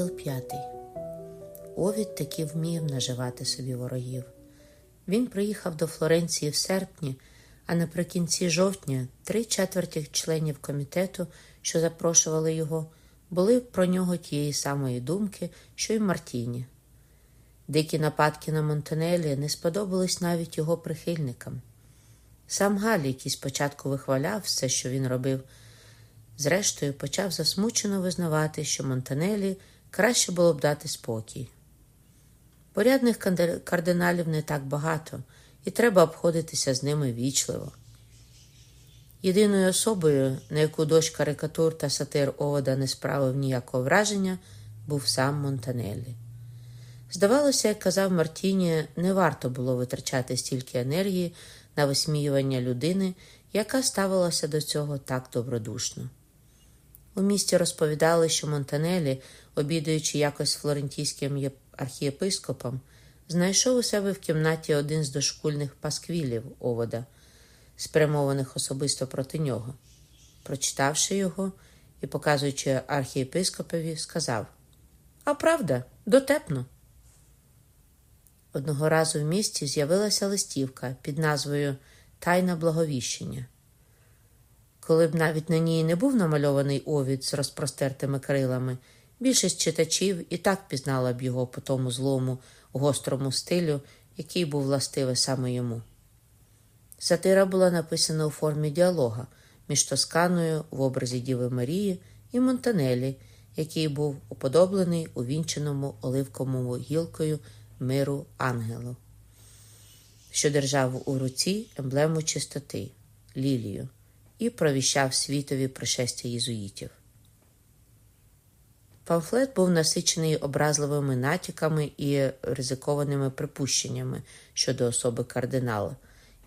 Розділ п'ятий. Овід таки вмів наживати собі ворогів. Він приїхав до Флоренції в серпні, а наприкінці жовтня три четверті членів комітету, що запрошували його, були про нього тієї самої думки, що й Мартіні. Дикі нападки на Монтанелі не сподобались навіть його прихильникам. Сам Галі, який спочатку вихваляв все, що він робив, зрештою почав засмучено визнавати, що Монтанелі краще було б дати спокій. Порядних кардиналів не так багато, і треба обходитися з ними вічливо. Єдиною особою, на яку дощ карикатур та сатир Овода не справив ніякого враження, був сам Монтанеллі. Здавалося, як казав Мартіні, не варто було витрачати стільки енергії на висміювання людини, яка ставилася до цього так добродушно. У місті розповідали, що Монтанелі, обідаючи якось флорентійським архієпископом, знайшов у себе в кімнаті один з дошкульних пасквілів овода, спрямованих особисто проти нього. Прочитавши його і показуючи архієпископові, сказав: А правда, дотепно. Одного разу в місті з'явилася листівка під назвою Тайна благовіщення. Коли б навіть на ній не був намальований овід з розпростертими крилами, більшість читачів і так пізнала б його по тому злому, гострому стилю, який був властивий саме йому. Сатира була написана у формі діалога між Тосканою в образі Діви Марії і Монтанелі, який був уподоблений увінченому оливковому гілкою миру ангелу, що держав у руці емблему чистоти лілію і провіщав світові пришестя єзуїтів. Памфлет був насичений образливими натяками і ризикованими припущеннями щодо особи кардинала,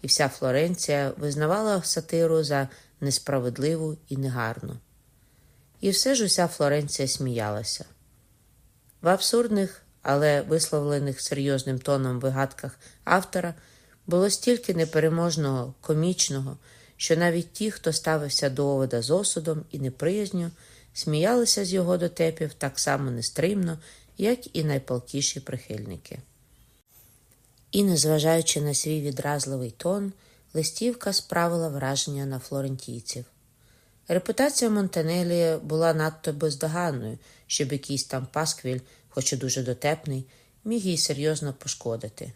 і вся Флоренція визнавала сатиру за несправедливу і негарну. І все ж уся Флоренція сміялася. В абсурдних, але висловлених серйозним тоном вигадках автора було стільки непереможного, комічного що навіть ті, хто ставився до овода з осудом і неприязню, сміялися з його дотепів так само нестримно, як і найпалкіші прихильники. І, незважаючи на свій відразливий тон, листівка справила враження на флорентійців. Репутація Монтанелі була надто бездоганною, щоб якийсь там пасквіль, хоч і дуже дотепний, міг їй серйозно пошкодити.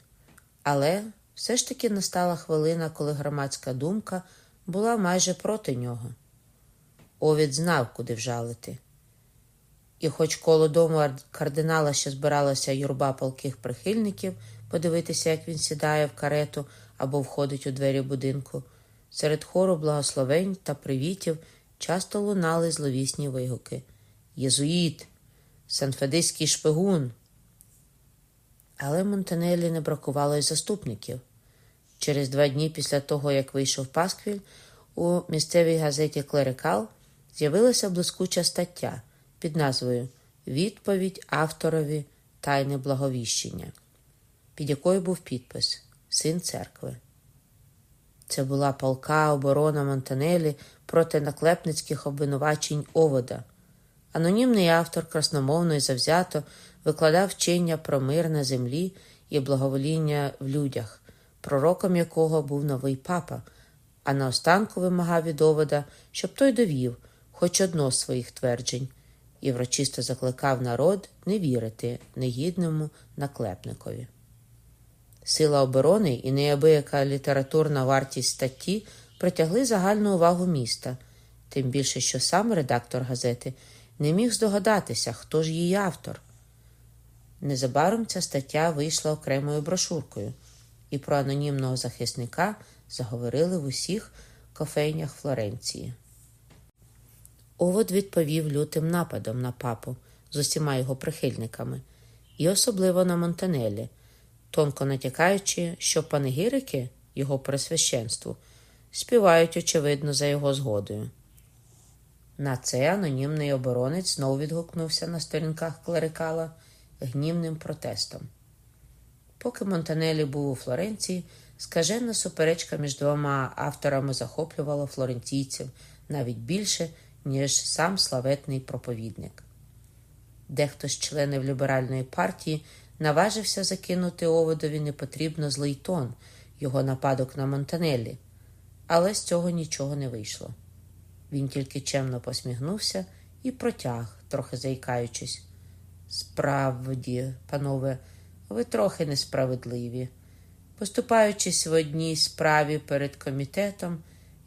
Але все ж таки настала хвилина, коли громадська думка була майже проти нього. Овід знав, куди вжалити. І, хоч коло дому кардинала ще збиралася юрба палких прихильників подивитися, як він сідає в карету або входить у двері будинку, серед хору благословень та привітів часто лунали зловісні вигуки Єзуїт, Санфедиський шпигун. Але Монтанелі не бракувало й заступників. Через два дні після того, як вийшов Пасквіль, у місцевій газеті Клерикал з'явилася блискуча стаття під назвою Відповідь авторові Тайне благовіщення, під якою був підпис Син церкви. Це була палка оборона Монтанелі проти наклепницьких обвинувачень Овода. Анонімний автор красномовно і завзято викладав вчення про мир на землі і благовоління в людях пророком якого був новий папа, а наостанку вимагав від овода, щоб той довів хоч одно з своїх тверджень, і врочисто закликав народ не вірити негідному наклепникові. Сила оборони і неабияка літературна вартість статті притягли загальну увагу міста, тим більше, що сам редактор газети не міг здогадатися, хто ж її автор. Незабаром ця стаття вийшла окремою брошуркою і про анонімного захисника заговорили в усіх кофейнях Флоренції. Овод відповів лютим нападом на папу з усіма його прихильниками, і особливо на Монтанелі, тонко натякаючи, що панегірики його пресвященству співають, очевидно, за його згодою. На це анонімний оборонець знову відгукнувся на сторінках клерикала гнівним протестом. Поки Монтанелі був у Флоренції, скажена суперечка між двома авторами захоплювала флорентійців навіть більше, ніж сам славетний проповідник. Дехто з членів ліберальної партії наважився закинути оводові непотрібно злий тон, його нападок на Монтанеллі, але з цього нічого не вийшло. Він тільки чемно посміхнувся і протяг, трохи заїкаючись. Справді, панове, ви трохи несправедливі. Поступаючись в одній справі перед комітетом,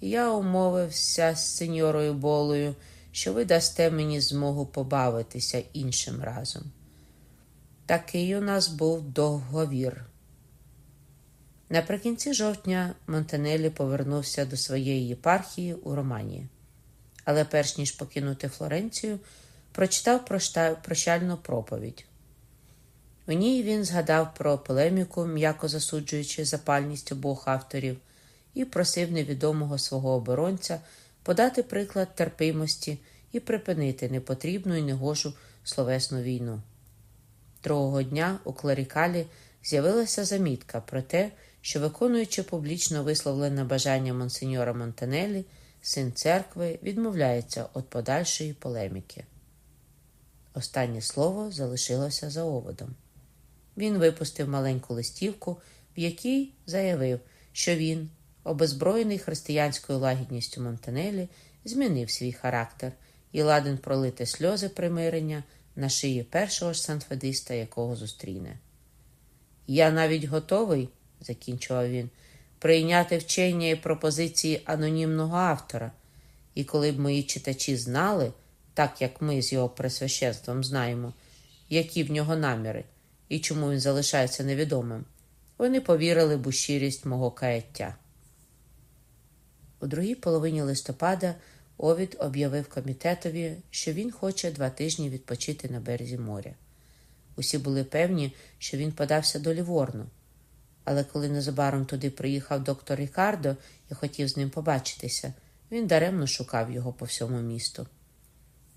я умовився з сеньорою Болою, що ви дасте мені змогу побавитися іншим разом. Такий у нас був договір. Наприкінці жовтня Монтанелі повернувся до своєї єпархії у Романії, але перш ніж покинути Флоренцію, прочитав прощальну проповідь. У ній він згадав про полеміку, м'яко засуджуючи запальність обох авторів, і просив невідомого свого оборонця подати приклад терпимості і припинити непотрібну і негожу словесну війну. Другого дня у клерікалі з'явилася замітка про те, що, виконуючи публічно висловлене бажання монсеньора Монтанелі, син церкви відмовляється від подальшої полеміки. Останнє слово залишилося за оводом. Він випустив маленьку листівку, в якій заявив, що він, обезброєний християнською лагідністю Монтанелі, змінив свій характер і ладен пролити сльози примирення на шиї першого ж санфедиста, якого зустріне. Я навіть готовий, закінчував він, прийняти вчення і пропозиції анонімного автора, і коли б мої читачі знали, так як ми з його пресвященством знаємо, які в нього наміри і чому він залишається невідомим, вони повірили б у щирість мого каяття. У другій половині листопада Овід об'явив комітетові, що він хоче два тижні відпочити на березі моря. Усі були певні, що він подався до Ліворну, але коли незабаром туди приїхав доктор Рікардо і хотів з ним побачитися, він даремно шукав його по всьому місту.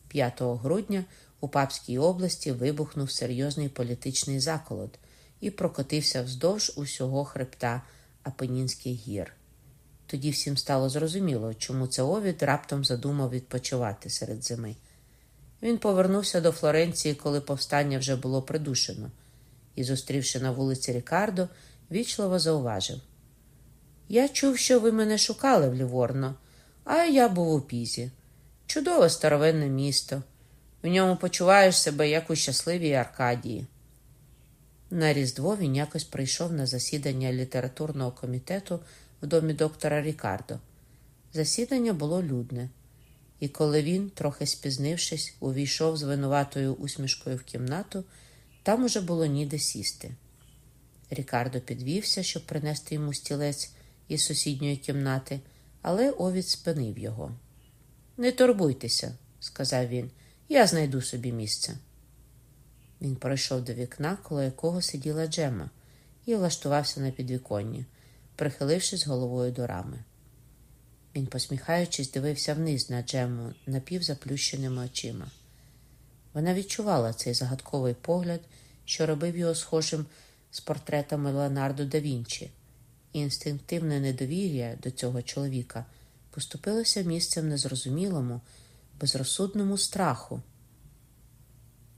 5 грудня у Папській області вибухнув серйозний політичний заколот і прокотився вздовж усього хребта Апенінських гір. Тоді всім стало зрозуміло, чому це Овід раптом задумав відпочивати серед зими. Він повернувся до Флоренції, коли повстання вже було придушено, і, зустрівши на вулиці Рікардо, вічливо зауважив: Я чув, що ви мене шукали в Ліворно, а я був у пізі. Чудове старовинне місто. В ньому почуваєш себе як у щасливій Аркадії. На Різдво він якось прийшов на засідання літературного комітету в домі доктора Рікардо. Засідання було людне, і коли він, трохи спізнившись, увійшов з винуватою усмішкою в кімнату, там уже було ніде сісти. Рікардо підвівся, щоб принести йому стілець із сусідньої кімнати, але овід спинив його. Не турбуйтеся, сказав він, я знайду собі місце. Він пройшов до вікна, коло якого сиділа Джема, і влаштувався на підвіконні прихилившись головою до рами. Він, посміхаючись, дивився вниз на Джему напівзаплющеними очима. Вона відчувала цей загадковий погляд, що робив його схожим з портретами Леонардо да Вінчі, і інстинктивне недовір'я до цього чоловіка поступилося місцем незрозумілому, безрозсудному страху.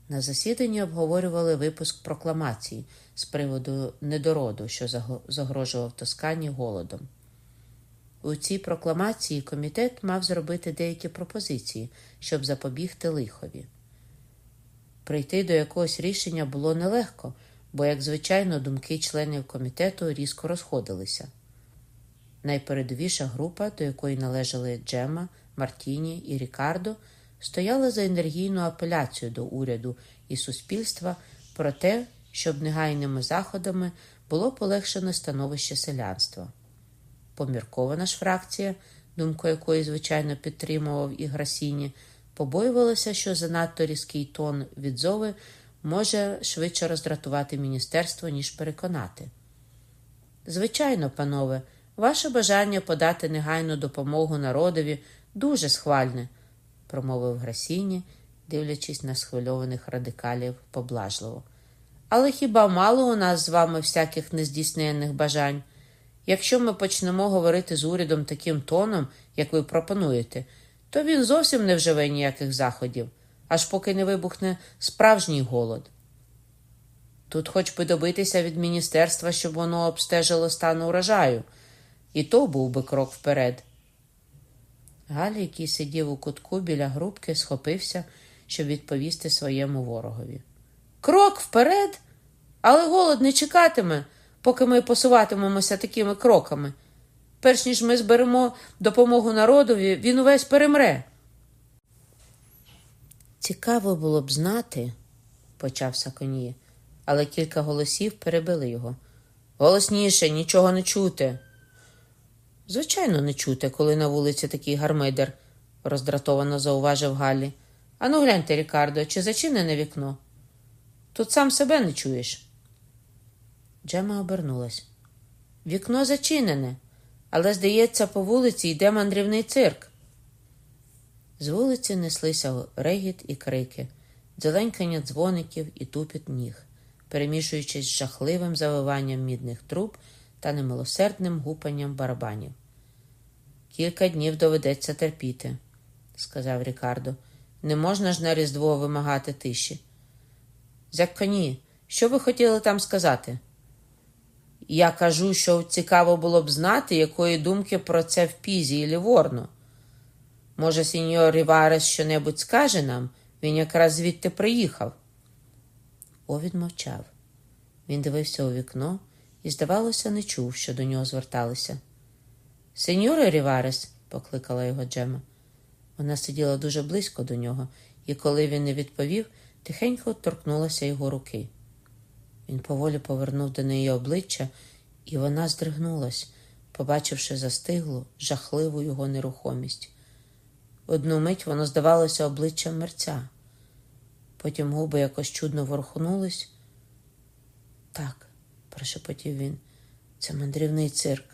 На засіданні обговорювали випуск прокламації з приводу недороду, що загрожував Тоскані голодом. У цій прокламації комітет мав зробити деякі пропозиції, щоб запобігти лихові. Прийти до якогось рішення було нелегко, бо, як звичайно, думки членів комітету різко розходилися. Найпередовіша група, до якої належали Джема, Мартіні і Рікардо, стояла за енергійну апеляцію до уряду і суспільства про те, щоб негайними заходами було полегшено становище селянства. Поміркована ж фракція, думку якої, звичайно, підтримував і Грасіні, побоювалася, що занадто різкий тон відзови може швидше роздратувати міністерство, ніж переконати. Звичайно, панове, ваше бажання подати негайну допомогу народові дуже схвальне, промовив Грасіні, дивлячись на схвильованих радикалів поблажливо. Але хіба мало у нас з вами всяких нездійсненних бажань? Якщо ми почнемо говорити з урядом таким тоном, як ви пропонуєте, то він зовсім не вживе ніяких заходів, аж поки не вибухне справжній голод. Тут хоч би добитися від міністерства, щоб воно обстежило стан урожаю, і то був би крок вперед. Галя, який сидів у кутку біля грубки, схопився, щоб відповісти своєму ворогові. Крок вперед, але голод не чекатиме, поки ми посуватимемося такими кроками. Перш ніж ми зберемо допомогу народові, він увесь перемре. Цікаво було б знати, почав Саконіє, але кілька голосів перебили його. Голосніше, нічого не чути. Звичайно, не чути, коли на вулиці такий гармидер, роздратовано зауважив Галлі. Ану, гляньте, Рікардо, чи зачинене вікно? Тут сам себе не чуєш. Джема обернулась. Вікно зачинене, але, здається, по вулиці йде мандрівний цирк. З вулиці неслися регіт і крики, дзеленькання дзвоників і тупіт ніг, перемішуючись з жахливим завиванням мідних труб та немилосердним гупанням барабанів. Кілька днів доведеться терпіти, сказав Рікардо. Не можна ж на Різдво вимагати тиші. Зякконі, що ви хотіли там сказати? Я кажу, що цікаво було б знати, якої думки про це в Пізі і Ліворно. Може, сеньор Ріварес щонебудь скаже нам, він якраз звідти приїхав. Овід мовчав. Він дивився у вікно і, здавалося, не чув, що до нього зверталися. Сеньоре Ріварес, покликала його Джема. Вона сиділа дуже близько до нього, і коли він не відповів, тихенько торкнулася його руки. Він поволі повернув до неї обличчя, і вона здригнулась, побачивши застиглу, жахливу його нерухомість. Одну мить воно здавалося обличчям мерця. Потім губи якось чудно ворухнулись. Так, прошепотів він, це мандрівний цирк.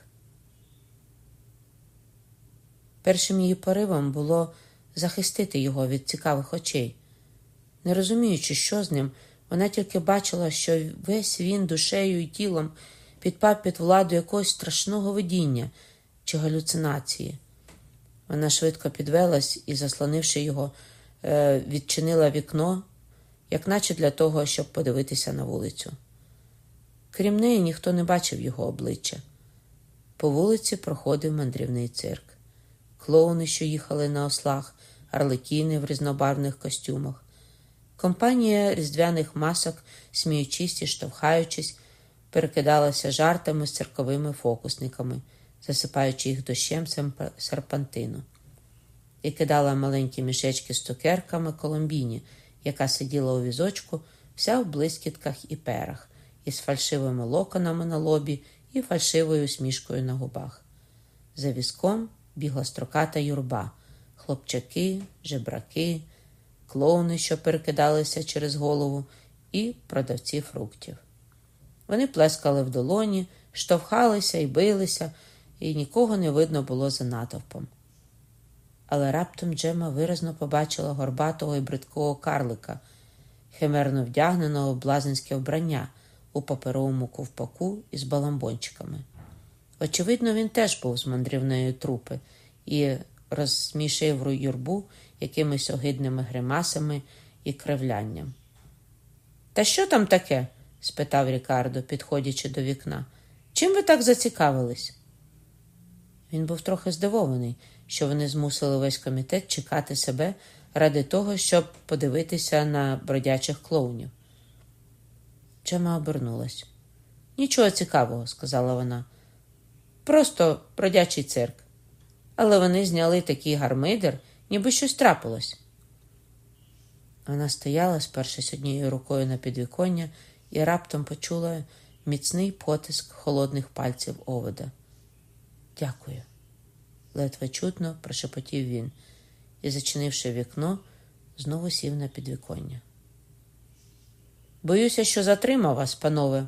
Першим її поривом було захистити його від цікавих очей. Не розуміючи, що з ним, вона тільки бачила, що весь він душею і тілом підпав під владу якогось страшного видіння чи галюцинації. Вона швидко підвелась і, заслонивши його, е, відчинила вікно, як наче для того, щоб подивитися на вулицю. Крім неї, ніхто не бачив його обличчя. По вулиці проходив мандрівний цирк. Клоуни, що їхали на ослах, арлекіни в різнобарвних костюмах. Компанія різдвяних масок, сміючись і штовхаючись, перекидалася жартами з цирковими фокусниками, засипаючи їх дощем серпантину, і кидала маленькі мішечки з цукерками Коломбіні, яка сиділа у візочку, вся в блискітках і перах, із фальшивими локонами на лобі і фальшивою усмішкою на губах. За візком бігла строката юрба, хлопчаки, жебраки, клоуни, що перекидалися через голову, і продавці фруктів. Вони плескали в долоні, штовхалися і билися, і нікого не видно було за натовпом. Але раптом Джема виразно побачила горбатого і бридкого карлика, химерно вдягненого в блазенське вбрання у паперовому ковпаку із баламбончиками. Очевидно, він теж був з мандрівної трупи і розсмішив юрбу якимись огидними гримасами і кривлянням. Та що там таке? спитав Рікардо, підходячи до вікна. Чим ви так зацікавились? Він був трохи здивований, що вони змусили весь комітет чекати себе ради того, щоб подивитися на бродячих клоунів. Джема обернулась. Нічого цікавого, сказала вона. Просто бродячий цирк. Але вони зняли такий гармидер, ніби щось трапилось. Вона стояла, спершись однією рукою на підвіконня, і раптом почула міцний потиск холодних пальців овода. Дякую, ледве чутно прошепотів він і, зачинивши вікно, знову сів на підвіконня. Боюся, що затримав вас, панове,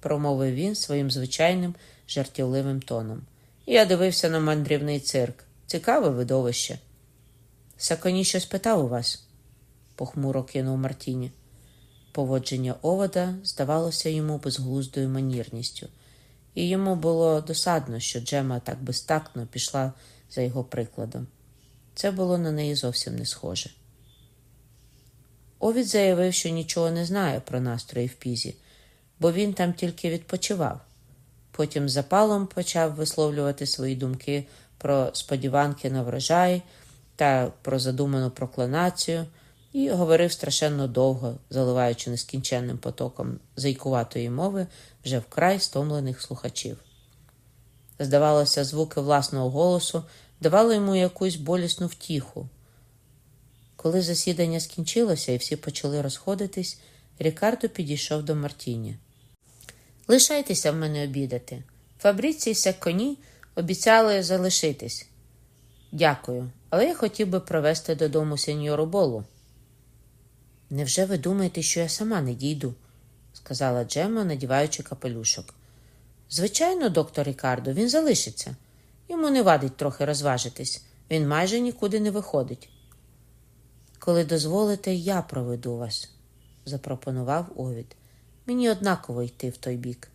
промовив він своїм звичайним жартівливим тоном. Я дивився на мандрівний цирк. Цікаве видовище. Саконі щось питав у вас, похмуро кинув Мартіні. Поводження овода здавалося йому безглуздою манірністю, і йому було досадно, що Джема так безтактно пішла за його прикладом. Це було на неї зовсім не схоже. Овід заявив, що нічого не знає про настрої в пізі, бо він там тільки відпочивав. Потім запалом почав висловлювати свої думки про сподіванки на врожай та про задуману прокланацію, і говорив страшенно довго, заливаючи нескінченним потоком зайкуватої мови вже вкрай стомлених слухачів. Здавалося, звуки власного голосу давали йому якусь болісну втіху. Коли засідання скінчилося і всі почали розходитись, Рікардо підійшов до Мартіні. Лишайтеся в мене обідати. Фабриці і Секоні обіцяли залишитись. Дякую, але я хотів би провести додому сеньору Болу. Невже ви думаєте, що я сама не дійду? сказала Джема, надіваючи капелюшок. Звичайно, доктор Рікардо, він залишиться. Йому не вадить трохи розважитись, він майже нікуди не виходить. Коли дозволите, я проведу вас, запропонував Овід. Мені однаково йти в той бік.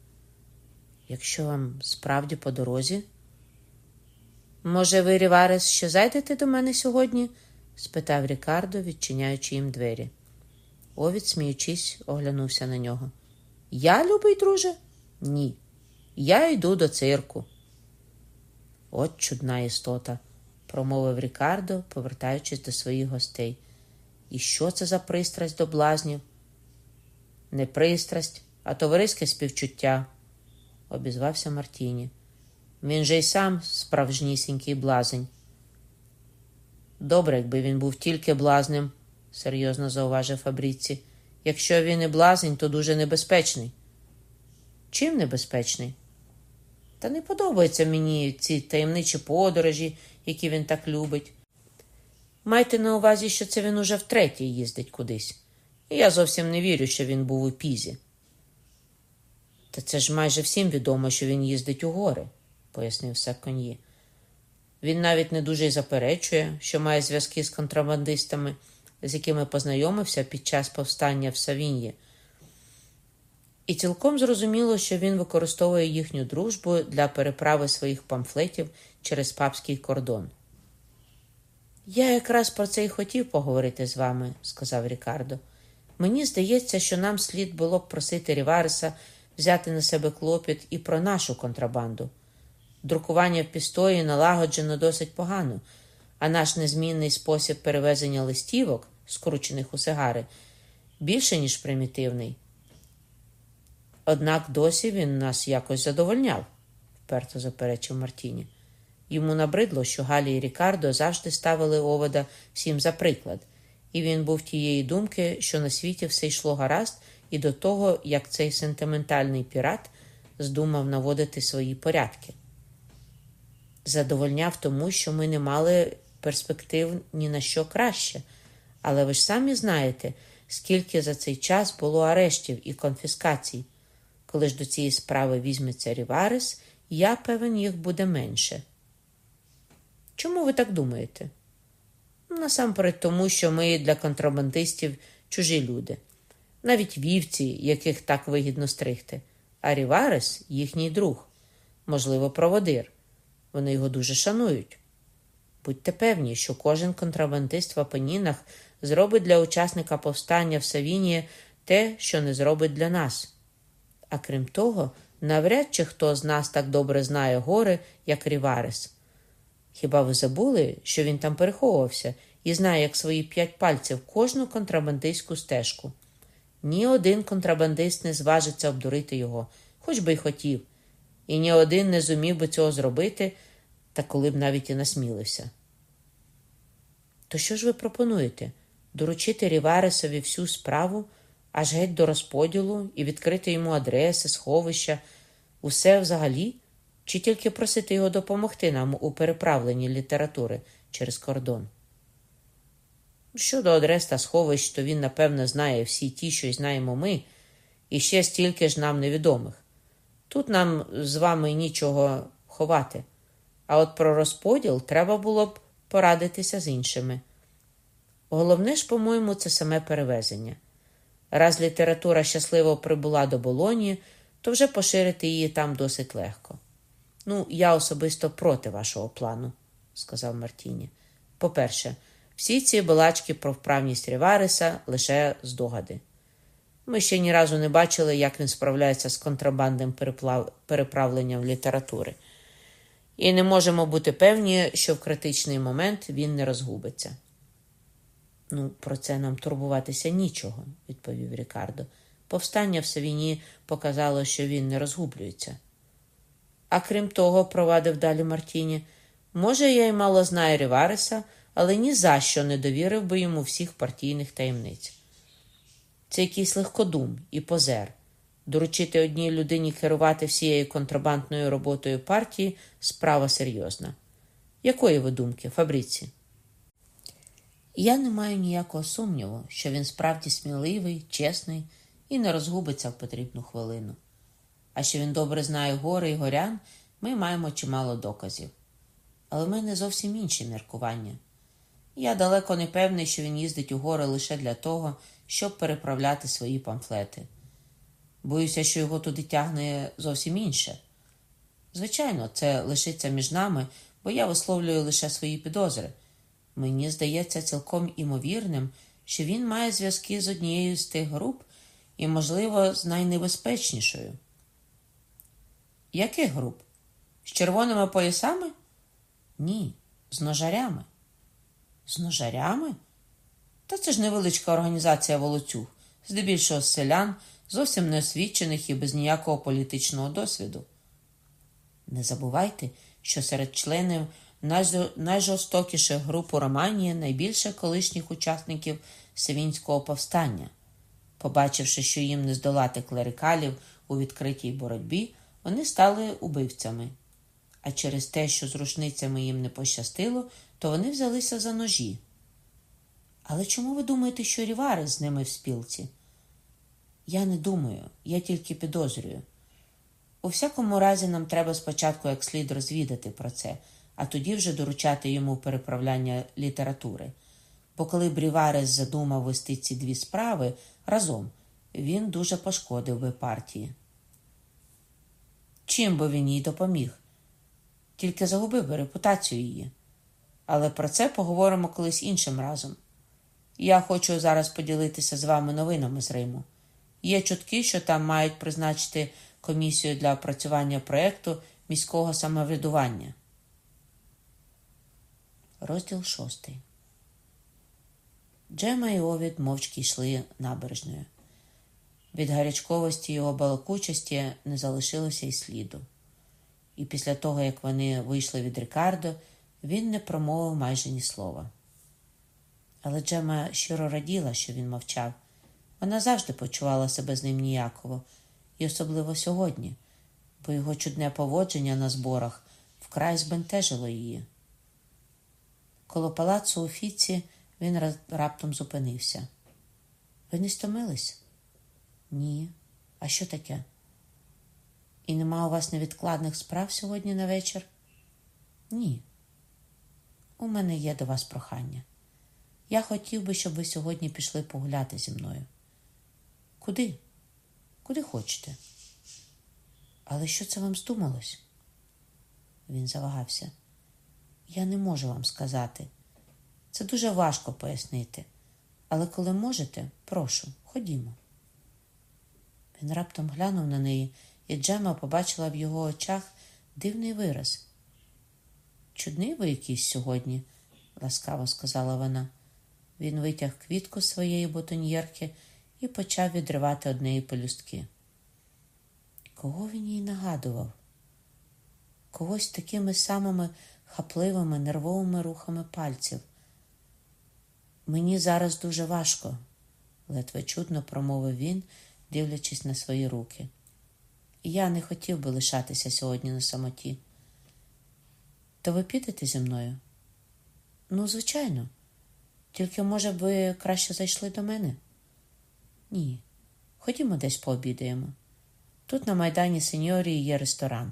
Якщо вам справді по дорозі. Може, ви, Ріварес, ще зайдете до мене сьогодні? спитав Рікардо, відчиняючи їм двері. Овід, сміючись, оглянувся на нього. Я, любий друже? Ні. Я йду до цирку. От чудна істота, промовив Рікардо, повертаючись до своїх гостей. І що це за пристрасть до блазнів? Не пристрасть, а товариське співчуття, обізвався Мартіні. Він же й сам справжнісінький блазень. Добре, якби він був тільки блазнем, серйозно зауважив Фабріці. Якщо він і блазень, то дуже небезпечний. Чим небезпечний? Та не подобаються мені ці таємничі подорожі, які він так любить. Майте на увазі, що це він уже втретє їздить кудись, і я зовсім не вірю, що він був у пізі. Та це ж майже всім відомо, що він їздить у гори, пояснив Саконьї. Він навіть не дуже й заперечує, що має зв'язки з контрабандистами, з якими познайомився під час повстання в Савіньї. І цілком зрозуміло, що він використовує їхню дружбу для переправи своїх памфлетів через папський кордон. Я якраз про це й хотів поговорити з вами, сказав Рікардо. Мені здається, що нам слід було б просити Рівареса взяти на себе клопіт і про нашу контрабанду. Друкування в пістої налагоджено досить погано, а наш незмінний спосіб перевезення листівок, скручених у сигари, більше, ніж примітивний. Однак досі він нас якось задовольняв, вперто заперечив Мартіні. Йому набридло, що Галі і Рікардо завжди ставили овода всім за приклад, і він був тієї думки, що на світі все йшло гаразд, і до того, як цей сентиментальний пірат здумав наводити свої порядки. Задовольняв тому, що ми не мали перспектив ні на що краще, але ви ж самі знаєте, скільки за цей час було арештів і конфіскацій. Коли ж до цієї справи візьметься Ріварес, я певен, їх буде менше. Чому ви так думаєте? Насамперед тому, що ми для контрабандистів чужі люди, навіть вівці, яких так вигідно стригти, а Ріварес їхній друг, можливо, проводир. Вони його дуже шанують. Будьте певні, що кожен контрабандист в Апенінах зробить для учасника повстання в Савінії те, що не зробить для нас. А крім того, навряд чи хто з нас так добре знає гори, як Ріварес. Хіба ви забули, що він там переховувався і знає, як свої п'ять пальців кожну контрабандистську стежку? Ні один контрабандист не зважиться обдурити його, хоч би й хотів, і ні один не зумів би цього зробити, та коли б навіть і насмілився. То що ж ви пропонуєте? Доручити Ріваресові всю справу аж геть до розподілу і відкрити йому адреси, сховища, усе взагалі? Чи тільки просити його допомогти нам у переправленні літератури через кордон? Щодо адрес та сховищ, то він, напевно, знає всі ті, що й знаємо ми, і ще стільки ж нам невідомих. Тут нам з вами нічого ховати, а от про розподіл треба було б порадитися з іншими. Головне ж, по-моєму, це саме перевезення. Раз література щасливо прибула до Болоні, то вже поширити її там досить легко. Ну, я особисто проти вашого плану, сказав Мартіні. По-перше, Всі ці балачки про вправність Рівареса лише здогади. Ми ще ні разу не бачили, як він справляється з контрабандним переплав... переправленням літератури. І не можемо бути певні, що в критичний момент він не розгубиться. Ну, про це нам турбуватися нічого, відповів Рікардо. Повстання в Савіні показало, що він не розгублюється. А крім того, провадив далі Мартіні, може, я й мало знаю Рівареса, але ні за що не довірив би йому всіх партійних таємниць. Це якийсь легкодум і позер. Доручити одній людині керувати всією контрабандною роботою партії справа серйозна. Якої ви думки, Фабриці? Я не маю ніякого сумніву, що він справді сміливий, чесний і не розгубиться в потрібну хвилину. А що він добре знає гори і горян, ми маємо чимало доказів. Але в мене зовсім інші міркування. Я далеко не певний, що він їздить у гори лише для того, щоб переправляти свої памфлети. Боюся, що його туди тягне зовсім інше. Звичайно, це лишиться між нами, бо я висловлюю лише свої підозри. Мені здається цілком імовірним, що він має зв'язки з однією з тих груп і, можливо, з найнебезпечнішою. Яких груп? З червоними поясами? Ні, з ножарями. З ножарями? Та це ж невеличка організація волоцюг, здебільшого з селян, зовсім неосвічених і без ніякого політичного досвіду. Не забувайте, що серед членів найжорстокіших груп у Романії найбільше колишніх учасників Севінського повстання. Побачивши, що їм не здолати клерикалів у відкритій боротьбі, вони стали убивцями. А через те, що з рушницями їм не пощастило, то вони взялися за ножі. Але чому ви думаєте, що Рівари з ними в спілці? Я не думаю, я тільки підозрюю. У всякому разі, нам треба спочатку як слід розвідати про це, а тоді вже доручати йому переправляння літератури. Бо коли Бріварес задумав вести ці дві справи разом, він дуже пошкодив би партії. Чим би він їй допоміг? Тільки загубив би репутацію її. Але про це поговоримо колись іншим разом. Я хочу зараз поділитися з вами новинами з Риму. Є чутки, що там мають призначити комісію для опрацювання проєкту міського самоврядування. Розділ шостий. Джема і Овід мовчки йшли набережною. Від гарячковості його балакучості не залишилося й сліду. І після того, як вони вийшли від Рікардо, він не промовив майже ні слова. Але Джема щиро раділа, що він мовчав. Вона завжди почувала себе з ним ніяково, і особливо сьогодні, бо його чудне поводження на зборах вкрай збентежило її. Коло палацу у Фіці він раптом зупинився. Ви не стомились? Ні. А що таке? І нема у вас невідкладних справ сьогодні на вечір? Ні. У мене є до вас прохання. Я хотів би, щоб ви сьогодні пішли погуляти зі мною. Куди? Куди хочете? Але що це вам здумалось? Він завагався. Я не можу вам сказати. Це дуже важко пояснити. Але коли можете, прошу, ходімо. Він раптом глянув на неї, і Джема побачила в його очах дивний вираз. Чудний ви якийсь сьогодні, ласкаво сказала вона. Він витяг квітку своєї бутоньєрки і почав відривати однеї пелюстки. Кого він їй нагадував? Когось такими самими хапливими нервовими рухами пальців. Мені зараз дуже важко, ледве чудно промовив він, дивлячись на свої руки. Я не хотів би лишатися сьогодні на самоті. То ви підете зі мною? Ну, звичайно. Тільки, може, ви краще зайшли до мене? Ні. Ходімо десь пообідаємо. Тут на Майдані Сеньорії є ресторан.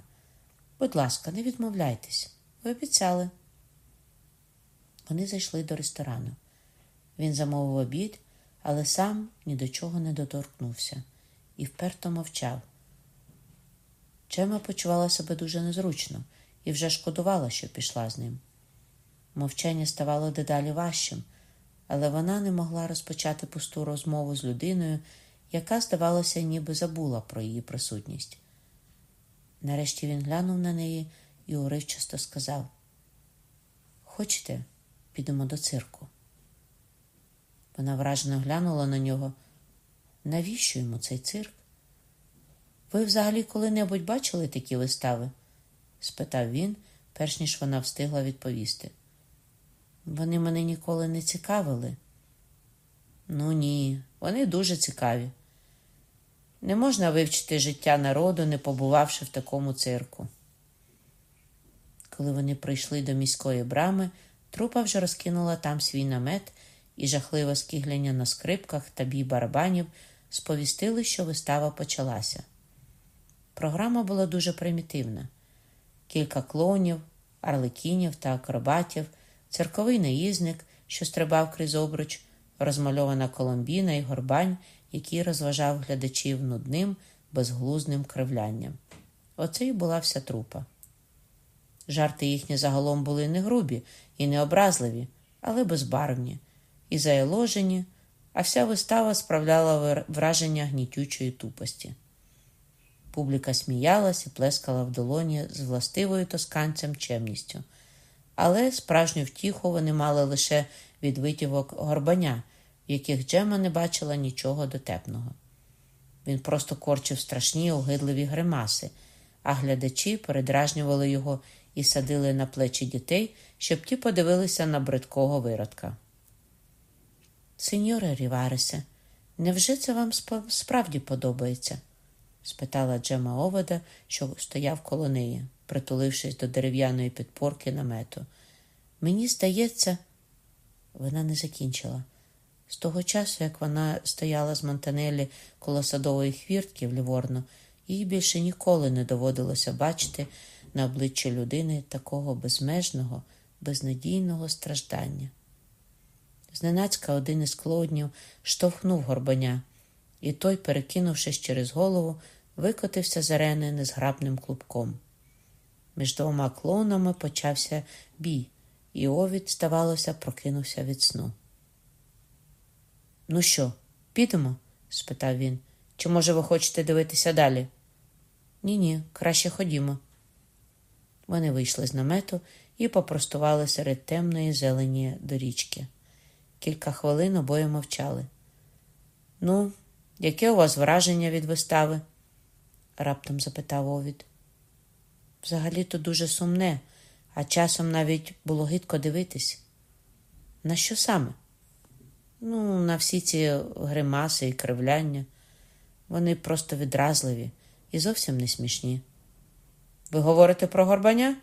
Будь ласка, не відмовляйтесь. Ви обіцяли. Вони зайшли до ресторану. Він замовив обід, але сам ні до чого не доторкнувся і вперто мовчав. Чема почувала себе дуже незручно і вже шкодувала, що пішла з ним. Мовчання ставало дедалі важчим, але вона не могла розпочати пусту розмову з людиною, яка, здавалося, ніби забула про її присутність. Нарешті він глянув на неї і уривчасто сказав: Хочете, підемо до цирку? Вона вражено глянула на нього. Навіщо йому цей цирк? Ви взагалі коли-небудь бачили такі вистави? спитав він, перш ніж вона встигла відповісти. Вони мене ніколи не цікавили. Ну ні, вони дуже цікаві. Не можна вивчити життя народу, не побувавши в такому цирку. Коли вони прийшли до міської брами, трупа вже розкинула там свій намет і жахливе скигляння на скрипках та бій барабанів сповістили, що вистава почалася. Програма була дуже примітивна: кілька клоунів, арлекінів та акробатів, цирковий наїзник, що стрибав крізь обруч, розмальована коломбіна і горбань, який розважав глядачів нудним, безглузним кривлянням. Оце й була вся трупа. Жарти їхні загалом були не грубі і не образливі, але безбарвні, і заяложені, а вся вистава справляла враження гнітючої тупості. Публіка сміялась і плескала в долоні з властивою тосканцям чемністю, але справжню втіху вони мали лише від витівок горбаня, в яких Джема не бачила нічого дотепного. Він просто корчив страшні огидливі гримаси, а глядачі передражнювали його і садили на плечі дітей, щоб ті подивилися на бридкого виродка. Сеньоре Ріваресе, невже це вам справді подобається? спитала Джема Овода, що стояв коло неї, притулившись до дерев'яної підпорки намету. Мені здається, вона не закінчила. З того часу, як вона стояла з Монтанелі коло садової хвіртки в Ліворно, їй більше ніколи не доводилося бачити на обличчі людини такого безмежного, безнадійного страждання. Зненацька один із клоуднів штовхнув горбаня, і той, перекинувшись через голову, викотився з арени незграбним клубком. Між двома клоунами почався бій, і Овід, здавалося, прокинувся від сну. Ну що, підемо? спитав він. Чи, може, ви хочете дивитися далі? Ні, ні, краще ходімо. Вони вийшли з намету і попростували серед темної зелені до річки. Кілька хвилин обоє мовчали. Ну, яке у вас враження від вистави? раптом запитав Овід. Взагалі-то дуже сумне, а часом навіть було гидко дивитись. На що саме? Ну, на всі ці гримаси і кривляння. Вони просто відразливі і зовсім не смішні. Ви говорите про горбаня?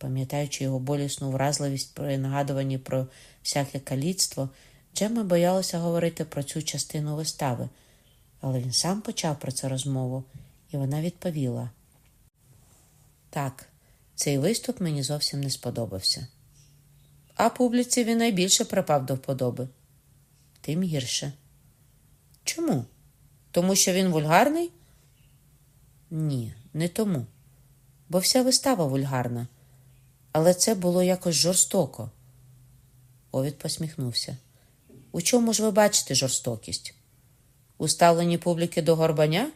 Пам'ятаючи його болісну вразливість при нагадуванні про всяке каліцтво, Джема боялася говорити про цю частину вистави, але він сам почав про це розмову, і вона відповіла: Так, цей виступ мені зовсім не сподобався. А публіці він найбільше припав до вподоби. Тим гірше. Чому? Тому що він вульгарний? Ні, не тому. Бо вся вистава вульгарна. Але це було якось жорстоко. Овід посміхнувся. У чому ж ви бачите жорстокість? У ставленні публіки до горбаня?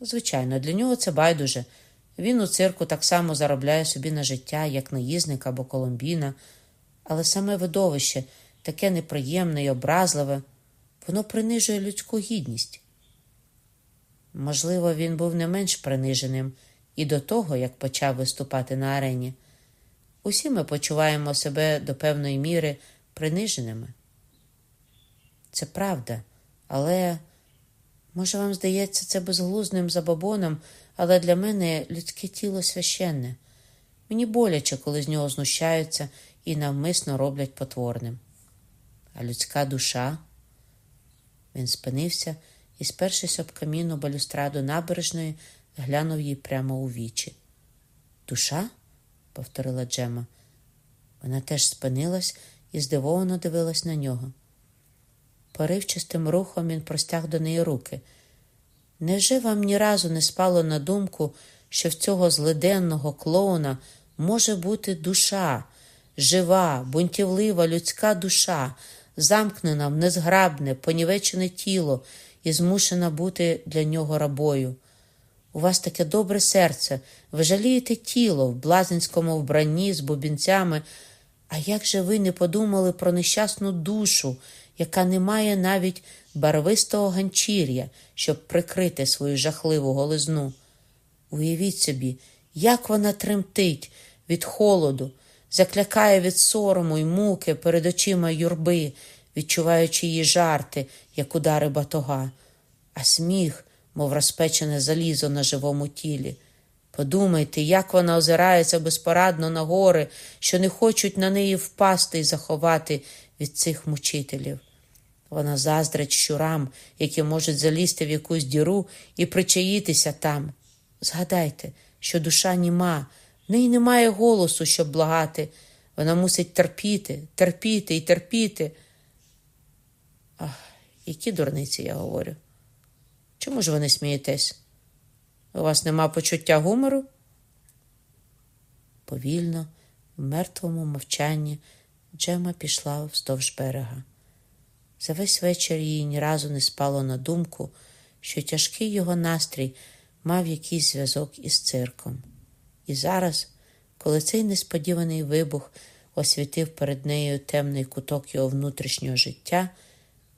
Звичайно, для нього це байдуже. Він у цирку так само заробляє собі на життя, як наїзник або коломбіна, але саме видовище таке неприємне і образливе, воно принижує людську гідність. Можливо, він був не менш приниженим і до того, як почав виступати на арені. Усі ми почуваємо себе до певної міри приниженими. Це правда, але, може, вам здається, це безглузним забобоном, але для мене людське тіло священне. Мені боляче, коли з нього знущаються і навмисно роблять потворним. А людська душа. Він спинився і, спершись об камінну балюстраду набережної, глянув їй прямо у вічі. Душа? повторила Джема. Вона теж спинилась і здивовано дивилась на нього. Поривчастим рухом він простяг до неї руки. Невже вам ні разу не спало на думку, що в цього злиденного клоуна може бути душа, жива, бунтівлива людська душа, замкнена в незграбне, понівечене тіло і змушена бути для нього рабою. У вас таке добре серце, ви жалієте тіло в блазенському вбранні з бубінцями. А як же ви не подумали про нещасну душу, яка не має навіть барвистого ганчір'я, щоб прикрити свою жахливу голизну? Уявіть собі, як вона тремтить від холоду, заклякає від сорому й муки перед очима юрби, відчуваючи її жарти, як удари батога, а сміх, мов розпечене залізо на живому тілі. Подумайте, як вона озирається безпорадно на гори, що не хочуть на неї впасти і заховати від цих мучителів. Вона заздрить щурам, які можуть залізти в якусь діру і причаїтися там. Згадайте, що душа німа, в неї немає голосу, щоб благати. Вона мусить терпіти, терпіти і терпіти. Ах, які дурниці я говорю. Чому ж ви не смієтесь? У вас нема почуття гумору? Повільно, в мертвому мовчанні, Джема пішла вздовж берега. За весь вечір їй ні разу не спало на думку, що тяжкий його настрій мав якийсь зв'язок із цирком. І зараз, коли цей несподіваний вибух освітив перед нею темний куток його внутрішнього життя,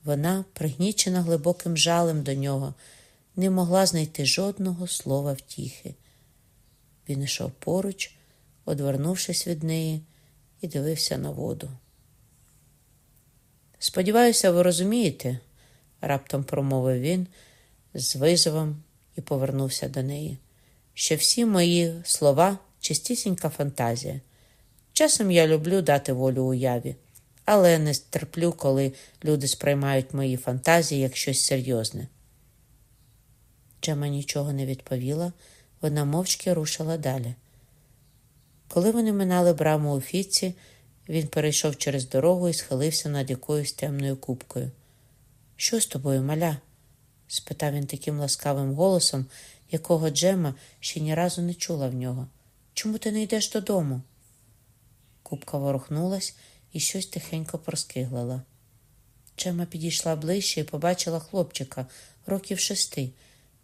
вона, пригнічена глибоким жалем до нього, не могла знайти жодного слова втіхи. Він йшов поруч, одвернувшись від неї, і дивився на воду. Сподіваюся, ви розумієте, раптом промовив він з визовом і повернувся до неї, що всі мої слова чистісінька фантазія. Часом я люблю дати волю уяві, але не терплю, коли люди сприймають мої фантазії як щось серйозне. Джема нічого не відповіла, вона мовчки рушила далі. Коли вони минали браму у фіці, він перейшов через дорогу і схилився над якоюсь темною кубкою. Що з тобою, маля? спитав він таким ласкавим голосом, якого Джема ще ні разу не чула в нього. Чому ти не йдеш додому? Кубка ворухнулась і щось тихенько проскиглила. Джема підійшла ближче і побачила хлопчика років шести,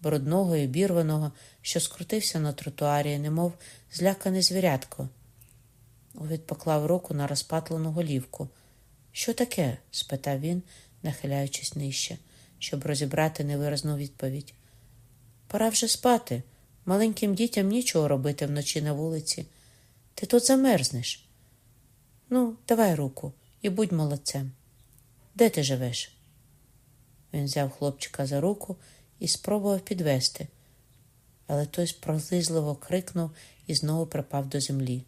брудного і обірваного, що скрутився на тротуарі, немов злякане звірятко. Овід поклав руку на розпатлену голівку. Що таке? спитав він, нахиляючись нижче, щоб розібрати невиразну відповідь. Пора вже спати. Маленьким дітям нічого робити вночі на вулиці. Ти тут замерзнеш. Ну, давай руку і будь молодцем. Де ти живеш? Він взяв хлопчика за руку і спробував підвести, але той спрозизливо крикнув і знову припав до землі.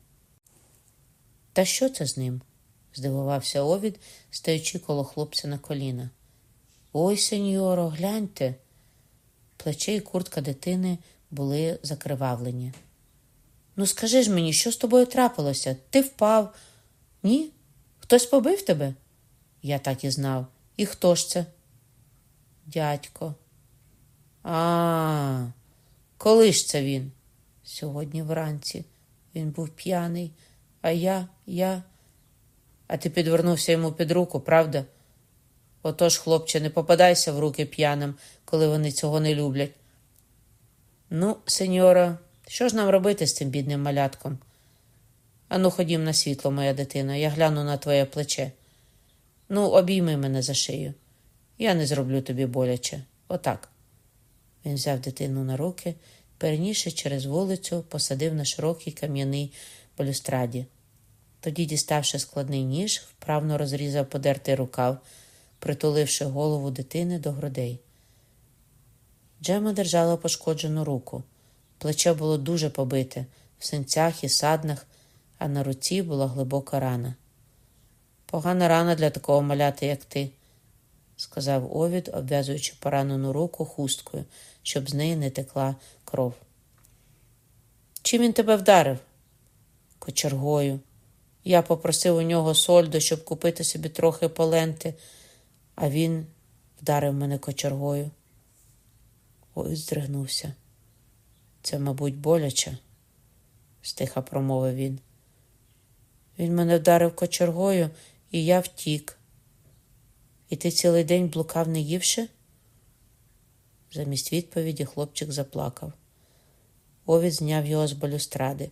Та що це з ним? здивувався Овід, стаючи коло хлопця на коліна. Ой, сеньоро, гляньте. Плече і куртка дитини були закривавлені. Ну, скажи ж мені, що з тобою трапилося? Ти впав? Ні? Хтось побив тебе? Я так і знав. І хто ж це? Дядько. А, коли ж це він? Сьогодні вранці. Він був п'яний, а я, я. А ти підвернувся йому під руку, правда? Отож, хлопче, не попадайся в руки п'яним, коли вони цього не люблять. Ну, сеньора, що ж нам робити з цим бідним малятком? Ану, ходім на світло, моя дитина, я гляну на твоє плече. Ну, обійми мене за шию. Я не зроблю тобі боляче. Отак. Він взяв дитину на руки, перенісши через вулицю, посадив на широкий кам'яний балюстраді. Тоді, діставши складний ніж, вправно розрізав подертий рукав, притуливши голову дитини до грудей. Джема держала пошкоджену руку. Плече було дуже побите, в синцях і саднах, а на руці була глибока рана. Погана рана для такого маляти, як ти, сказав Овід, обв'язуючи поранену руку хусткою, щоб з неї не текла кров. Чим він тебе вдарив? Кочергою. Я попросив у нього сольдо, щоб купити собі трохи поленти, а він вдарив мене кочергою. Ой, здригнувся. Це, мабуть, боляче. стиха промовив він. Він мене вдарив кочергою, і я втік. І ти цілий день блукав, не ївши? Замість відповіді хлопчик заплакав. Овід зняв його з балюстради.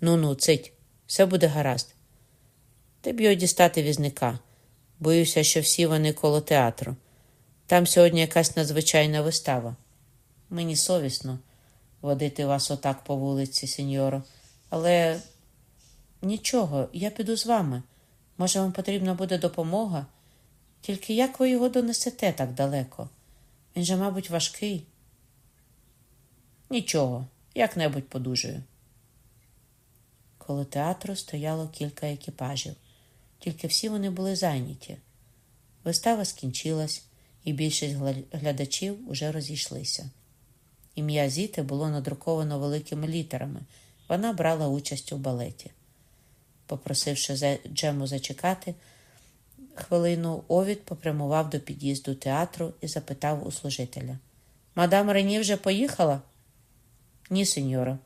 Ну ну, цить, все буде гаразд. Ти б його дістати візника. Боюся, що всі вони коло театру. Там сьогодні якась надзвичайна вистава. Мені совісно водити вас отак по вулиці, сеньоро, але нічого, я піду з вами. Може, вам потрібна буде допомога? Тільки як ви його донесете так далеко? Він же, мабуть, важкий. Нічого, як-небудь подужую. Коло театру стояло кілька екіпажів, тільки всі вони були зайняті. Вистава скінчилась, і більшість глядачів уже розійшлися. Ім'я Зіти було надруковано великими літерами. Вона брала участь у балеті. Попросивши Джему зачекати, хвилину Овід попрямував до під'їзду театру і запитав у служителя Мадам Рені вже поїхала? Ні, сеньора,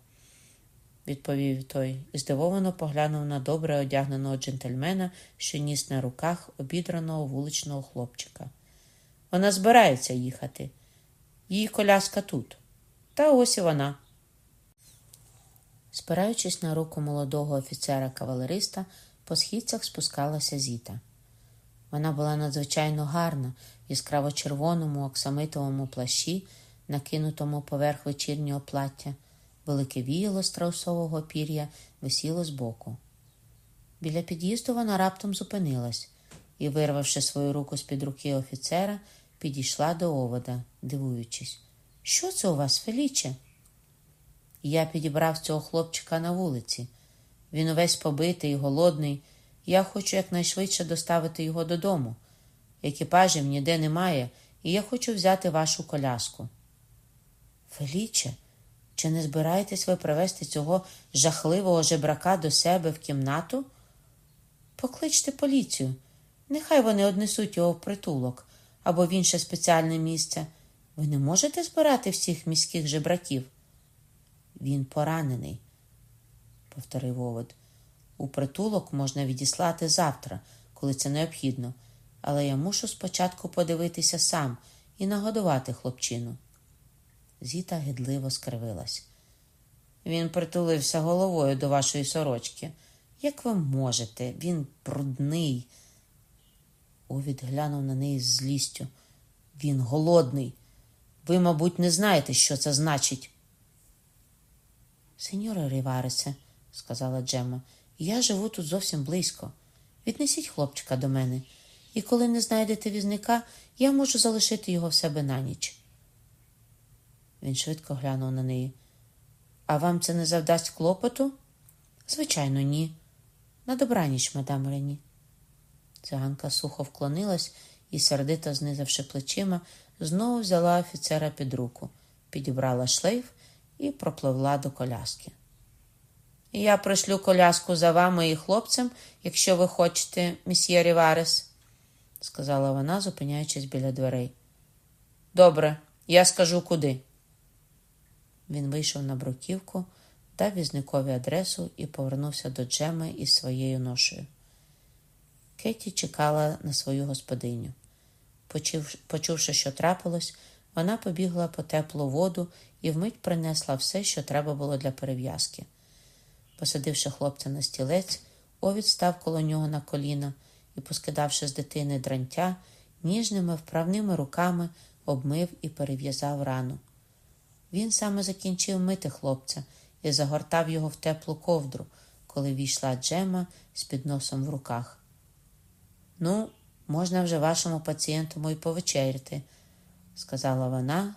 відповів той і здивовано поглянув на добре одягненого джентльмена, що ніс на руках обідраного вуличного хлопчика. Вона збирається їхати. Її коляска тут. Та ось і вона. Спираючись на руку молодого офіцера-кавалериста, по східцях спускалася Зіта. Вона була надзвичайно гарна яскраво червоному оксамитовому плащі, накинутому поверх вечірнього плаття, велике віяло страусового пір'я висіло збоку. Біля під'їзду вона раптом зупинилась і, вирвавши свою руку з під руки офіцера, підійшла до овода, дивуючись. Що це у вас, Феліче? Я підібрав цього хлопчика на вулиці. Він увесь побитий, голодний. Я хочу якнайшвидше доставити його додому. Екіпажів ніде немає, і я хочу взяти вашу коляску. Феліче, чи не збираєтесь ви привезти цього жахливого жебрака до себе в кімнату? Покличте поліцію. Нехай вони однесуть його в притулок або в інше спеціальне місце. Ви не можете збирати всіх міських жебраків? Він поранений, повторив Овод. У притулок можна відіслати завтра, коли це необхідно, але я мушу спочатку подивитися сам і нагодувати хлопчину. Зіта гидливо скривилась. Він притулився головою до вашої сорочки. Як ви можете? Він брудний. Овід глянув на неї з злістю. Він голодний. Ви, мабуть, не знаєте, що це значить. Сеньоре Ріваресе, сказала Джемма, я живу тут зовсім близько. Віднесіть хлопчика до мене, і коли не знайдете візника, я можу залишити його в себе на ніч. Він швидко глянув на неї. А вам це не завдасть клопоту? Звичайно, ні. На добраніч, мадам Рені. Циганка сухо вклонилась і, сердито знизавши плечима, знову взяла офіцера під руку, підібрала шлейф і пропливла до коляски. Я пришлю коляску за вами і хлопцем, якщо ви хочете, місьє Ріварес, сказала вона, зупиняючись біля дверей. Добре, я скажу куди. Він вийшов на бруківку, дав візникові адресу і повернувся до Джеми із своєю ношею. Кеті чекала на свою господиню. Почувши, що трапилось, вона побігла по теплу воду і вмить принесла все, що треба було для перев'язки. Посадивши хлопця на стілець, овід став коло нього на коліна і, поскидавши з дитини дрантя, ніжними вправними руками обмив і перев'язав рану. Він саме закінчив мити хлопця і загортав його в теплу ковдру, коли війшла Джема з підносом в руках. Ну, можна вже вашому пацієнту й повечеряти, сказала вона,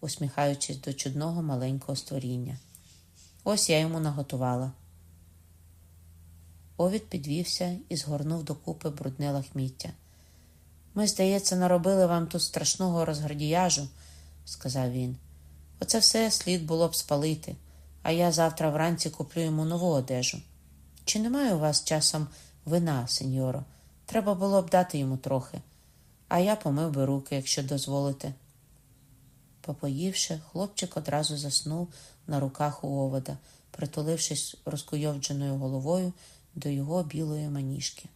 усміхаючись до чудного маленького створіння. Ось я йому наготувала. Овід підвівся і згорнув докупи брудне лахміття. Ми, здається, наробили вам тут страшного розградіяжу, сказав він. Оце все слід було б спалити, а я завтра вранці куплю йому нову одежу. Чи немає у вас часом вина, сеньоро? Треба було б дати йому трохи, а я помив би руки, якщо дозволите. Попоївши, хлопчик одразу заснув на руках у овода, притулившись розкуйовдженою головою до його білої маніжки.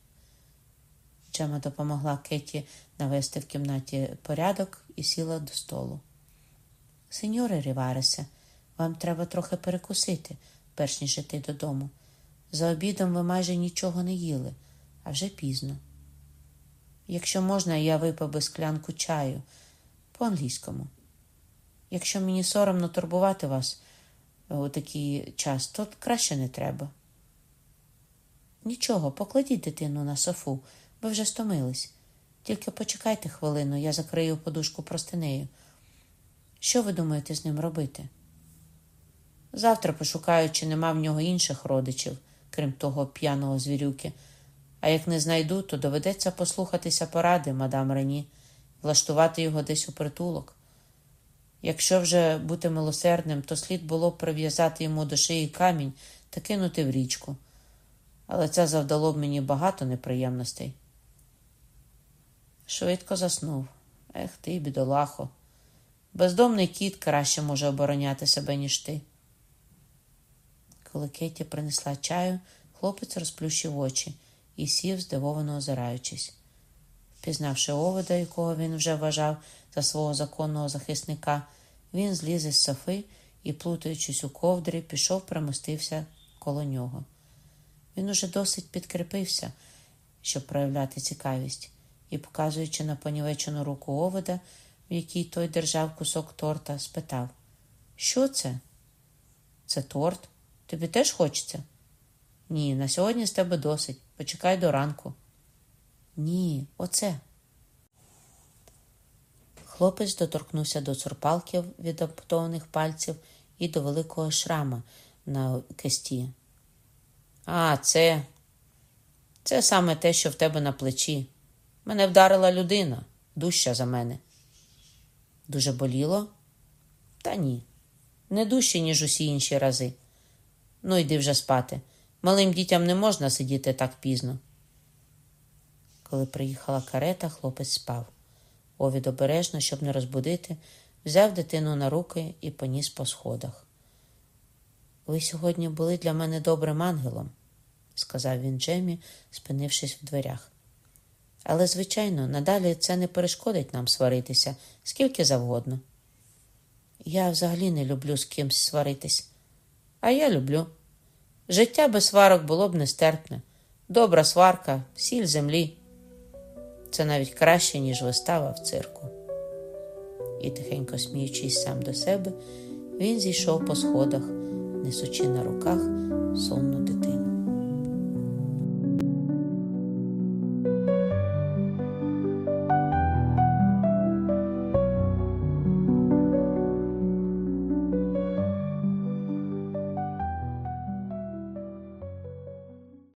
Джема допомогла Кеті навести в кімнаті порядок і сіла до столу. Сеньоре Ріваресе, вам треба трохи перекусити, перш ніж іти додому. За обідом ви майже нічого не їли, а вже пізно. Якщо можна, я випив би склянку чаю по-англійському. Якщо мені соромно турбувати вас у такий час, то краще не треба. Нічого, покладіть дитину на софу, ви вже стомились. Тільки почекайте хвилину, я закрию подушку простинею. Що ви думаєте з ним робити? Завтра пошукаю, чи нема в нього інших родичів, крім того п'яного звірюки. А як не знайду, то доведеться послухатися поради, мадам Рені, влаштувати його десь у притулок. Якщо вже бути милосердним, то слід було прив'язати йому до шиї камінь та кинути в річку. Але це завдало б мені багато неприємностей. Швидко заснув. Ех ти, бідолахо. Бездомний кіт краще може обороняти себе, ніж ти. Коли Кеті принесла чаю, хлопець розплющив очі і сів, здивовано озираючись. Пізнавши овода, якого він вже вважав за свого законного захисника, він зліз із софи і, плутаючись у ковдрі, пішов примостився коло нього. Він уже досить підкріпився, щоб проявляти цікавість, і, показуючи на понівечену руку овода, в якій той держав кусок торта, спитав: Що це? Це торт. Тобі теж хочеться? Ні, на сьогодні з тебе досить. Почекай до ранку. Ні, оце. Хлопець доторкнувся до цурпалків від ампутованих пальців і до великого шрама на кисті. А, це. Це саме те, що в тебе на плечі. Мене вдарила людина, дужча за мене. Дуже боліло? Та ні. Не дужче, ніж усі інші рази. Ну, йди вже спати. Малим дітям не можна сидіти так пізно. Коли приїхала карета, хлопець спав. Овід обережно, щоб не розбудити, взяв дитину на руки і поніс по сходах. Ви сьогодні були для мене добрим ангелом, сказав він Джемі, спинившись в дверях. Але, звичайно, надалі це не перешкодить нам сваритися скільки завгодно. Я взагалі не люблю з кимсь сваритись, а я люблю. Життя без сварок було б нестерпне. Добра сварка, сіль землі. Це навіть краще, ніж вистава в цирку. І, тихенько сміючись сам до себе, він зійшов по сходах, несучи на руках сонну дитину.